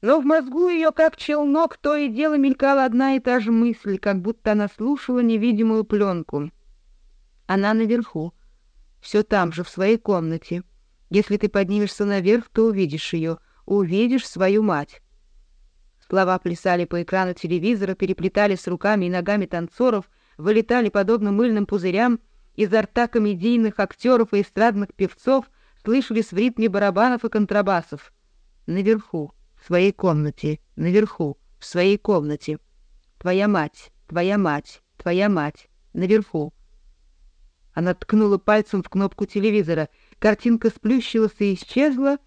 Но в мозгу ее, как челнок, то и дело мелькала одна и та же мысль, как будто она слушала невидимую пленку. Она наверху, все там же, в своей комнате. Если ты поднимешься наверх, то увидишь ее, увидишь свою мать. Слова плясали по экрану телевизора, переплетались с руками и ногами танцоров, вылетали подобно мыльным пузырям изо рта комедийных актеров и эстрадных певцов, слышались в ритме барабанов и контрабасов. Наверху. В своей комнате, наверху, в своей комнате. Твоя мать, твоя мать, твоя мать, наверху». Она ткнула пальцем в кнопку телевизора. Картинка сплющилась и исчезла.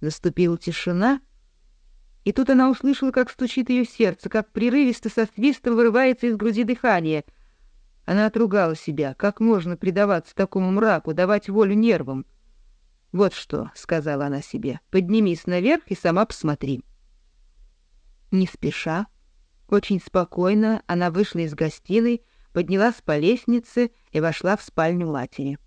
Наступила тишина. И тут она услышала, как стучит ее сердце, как прерывисто со свистом вырывается из груди дыхание. Она отругала себя. Как можно предаваться такому мраку, давать волю нервам? Вот что, сказала она себе, поднимись наверх и сама посмотри. Не спеша, очень спокойно она вышла из гостиной, поднялась по лестнице и вошла в спальню матери.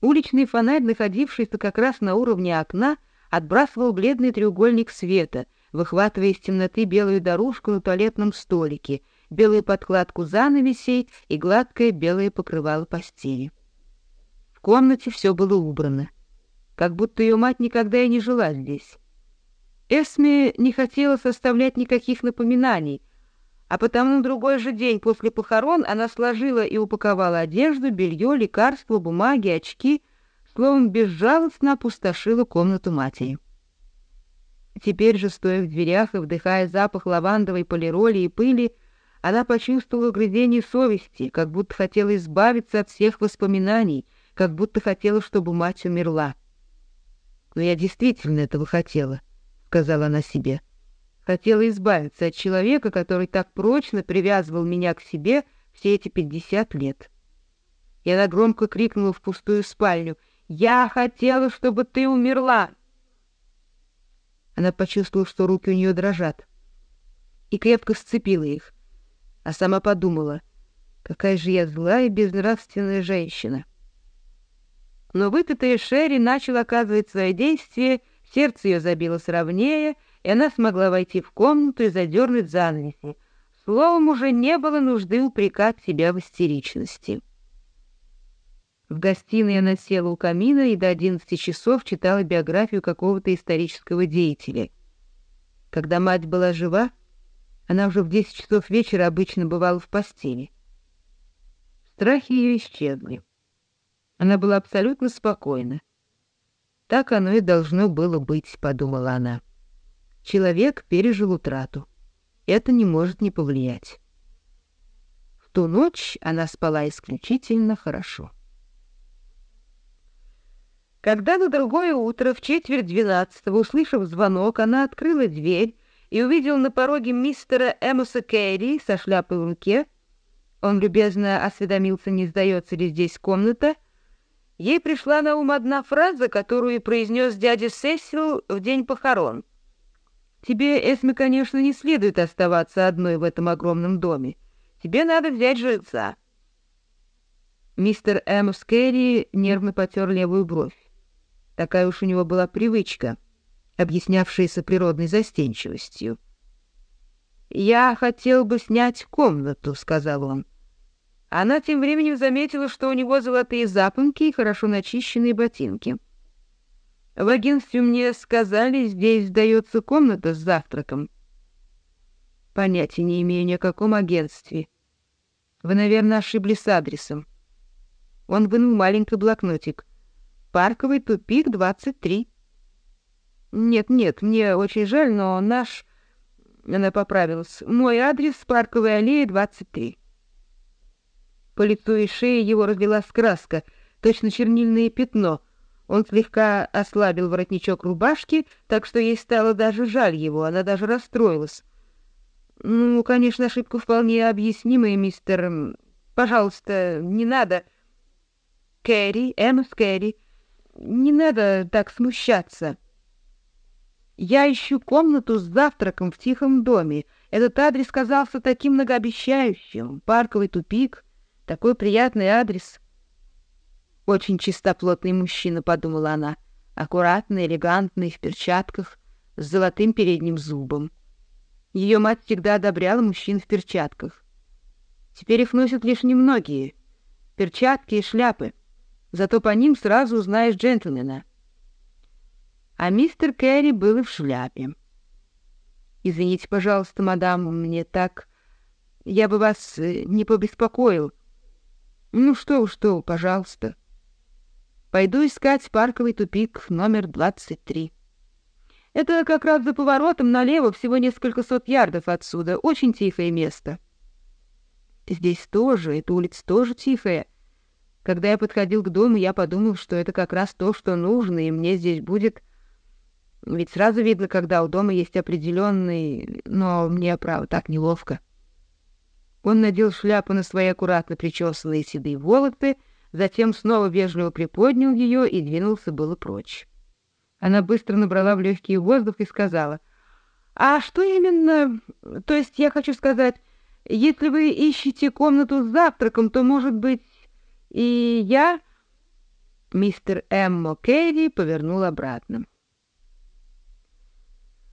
Уличный фонарь, находившийся как раз на уровне окна, отбрасывал бледный треугольник света, выхватывая из темноты белую дорожку на туалетном столике, белую подкладку занавесей и гладкое белое покрывало постели. В комнате все было убрано как будто ее мать никогда и не жила здесь. Эсме не хотела составлять никаких напоминаний, а потому на другой же день после похорон она сложила и упаковала одежду, белье, лекарства, бумаги, очки, словом, безжалостно опустошила комнату матери. Теперь же, стоя в дверях и вдыхая запах лавандовой полироли и пыли, она почувствовала грызение совести, как будто хотела избавиться от всех воспоминаний, как будто хотела, чтобы мать умерла но я действительно этого хотела», — сказала она себе. «Хотела избавиться от человека, который так прочно привязывал меня к себе все эти пятьдесят лет». И она громко крикнула в пустую спальню. «Я хотела, чтобы ты умерла!» Она почувствовала, что руки у нее дрожат, и крепко сцепила их, а сама подумала, «Какая же я злая и безнравственная женщина!» Но выкатая Шерри начал оказывать свое действие, сердце ее забилось ровнее, и она смогла войти в комнату и задернуть занавеси. Словом, уже не было нужды упрекать себя в истеричности. В гостиной она села у камина и до 11 часов читала биографию какого-то исторического деятеля. Когда мать была жива, она уже в 10 часов вечера обычно бывала в постели. Страхи ее исчезли. Она была абсолютно спокойна. Так оно и должно было быть, подумала она. Человек пережил утрату. Это не может не повлиять. В ту ночь она спала исключительно хорошо. Когда на другое утро в четверть двенадцатого, услышав звонок, она открыла дверь и увидела на пороге мистера Эмоса Кэрри со шляпой в руке. Он любезно осведомился, не сдается ли здесь комната — Ей пришла на ум одна фраза, которую произнес дядя Сесил в день похорон. «Тебе, Эсме, конечно, не следует оставаться одной в этом огромном доме. Тебе надо взять жильца». Мистер М. Скерри нервно потер левую бровь. Такая уж у него была привычка, объяснявшаяся природной застенчивостью. «Я хотел бы снять комнату», — сказал он. Она тем временем заметила, что у него золотые запонки и хорошо начищенные ботинки. В агентстве мне сказали, здесь сдается комната с завтраком. Понятия не имею ни о каком агентстве. Вы, наверное, ошиблись с адресом. Он вынул маленький блокнотик. Парковый тупик 23. Нет-нет, мне очень жаль, но наш... Она поправилась. Мой адрес — Парковая аллея 23. По лицу и шее его разлилась краска, точно чернильное пятно. Он слегка ослабил воротничок рубашки, так что ей стало даже жаль его, она даже расстроилась. «Ну, конечно, ошибка вполне объяснимая, мистер... Пожалуйста, не надо...» «Кэрри, Эмс Кэрри, не надо так смущаться». «Я ищу комнату с завтраком в тихом доме. Этот адрес казался таким многообещающим. Парковый тупик, такой приятный адрес. Очень чистоплотный мужчина, подумала она. Аккуратный, элегантный, в перчатках, с золотым передним зубом. Ее мать всегда одобряла мужчин в перчатках. Теперь их носят лишь немногие. Перчатки и шляпы. Зато по ним сразу узнаешь джентльмена. А мистер Кэрри был и в шляпе. «Извините, пожалуйста, мадам, мне так...» я бы вас э, не побеспокоил. Ну что, что, пожалуйста. Пойду искать парковый тупик номер 23. Это как раз за поворотом налево, всего несколько сот ярдов отсюда. Очень тихое место. Здесь тоже, эта улица тоже тихая. Когда я подходил к дому, я подумал, что это как раз то, что нужно, и мне здесь будет... Ведь сразу видно, когда у дома есть определенный... Но мне, правда так неловко. Он надел шляпу на свои аккуратно причесанные седые волосы, затем снова вежливо приподнял ее и двинулся было прочь. Она быстро набрала в легкие воздух и сказала, «А что именно... То есть я хочу сказать, если вы ищете комнату с завтраком, то, может быть, и я...» Мистер М. Керри повернул обратно.